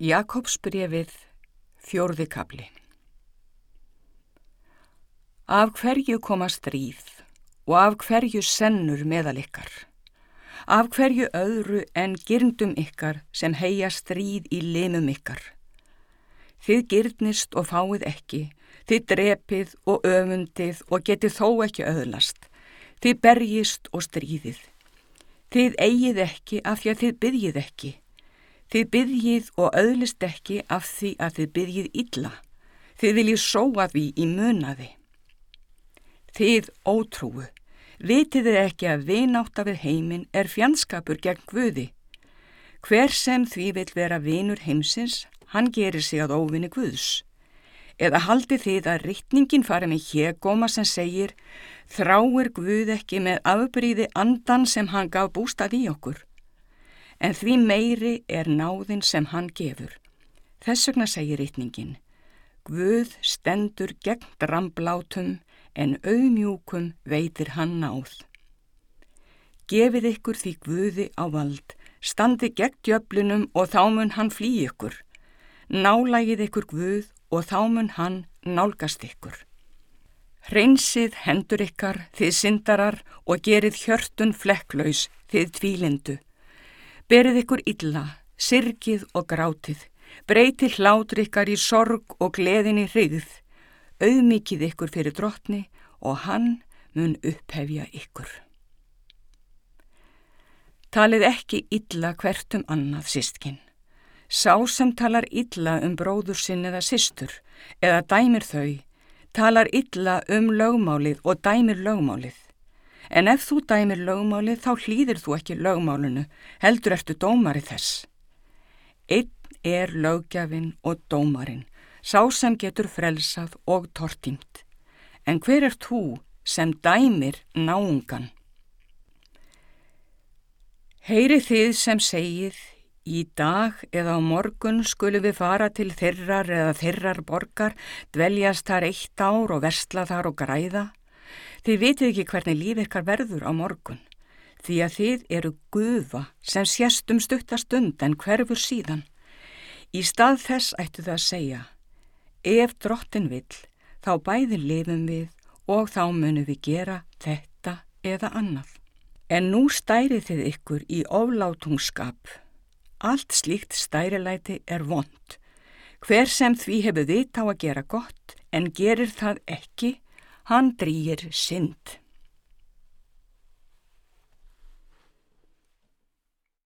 Jakobsbrefið fjórði kapli Af hverju koma stríð og af hverju sennur meðal ykkar? Af hverju öðru en gyrndum ykkar sem heia stríð í limum ykkar? Þið gyrnist og fáið ekki, þið drepið og öfundið og getið þó ekki öðlast, þið berjist og stríðið. Þið eigið ekki af því að þið byrjið ekki Þið byggjið og öðlist ekki af því að þið byggjið illa. Þið viljið sóa því í munaði. Þið ótrúu. Vitið þið ekki að vináta við heiminn er fjandskapur gegn Guði. Hver sem því vil vera vinur heimsins, hann gerir sig að óvinni Guðs. Eða haldi þið að rittningin fari með hégóma sem segir þráir Guð ekki með afbríði andan sem hann gaf bústað í okkur en því meiri er náðin sem hann gefur. Þess vegna segir ytningin, Guð stendur gegn dramblátum en auðmjúkum veitir hann náð. Gefið ykkur því Guði á vald, standi gegn djöflunum og þá mun hann flý ykkur. Nálægið ykkur Guð og þá mun hann nálgast ykkur. Hreinsið hendur ykkar, þið syndarar og gerið hjörtun flekklaus, þið tvílindu. Berið ykkur illa, sirkið og grátið, breytið hlátur ykkar í sorg og gleðin í hrigð, auðmikið ykkur fyrir drottni og hann mun upphefja ykkur. Talið ekki illa hvert um annað sístkinn. Sá sem talar illa um bróður sinn eða sístur eða dæmir þau, talar illa um lögmálið og dæmir lögmálið. En ef þú dæmir lögmálið þá hlýðir þú ekki lögmálunu, heldur ertu dómari þess. Einn er lögjafinn og dómarinn, sá sem getur frelsað og tortímt. En hver er þú sem dæmir náungan? Heyri þið sem segið, í dag eða á morgun skulum við fara til þirrar eða þirrar borgar, dveljast þar eitt ár og versla þar og græða? Þið vitið ekki hvernig líf ykkar verður á morgun, því að þið eru gufa sem sést um stuttastund en hverfur síðan. Í stað þess ættu það að segja, ef drottin vill, þá bæði lifum við og þá munum við gera þetta eða annað. En nú stærið þið ykkur í oflátungskap. Allt slíkt stærilæti er vond. Hver sem því hefur vit á að gera gott en gerir það ekki, hann drýir synd.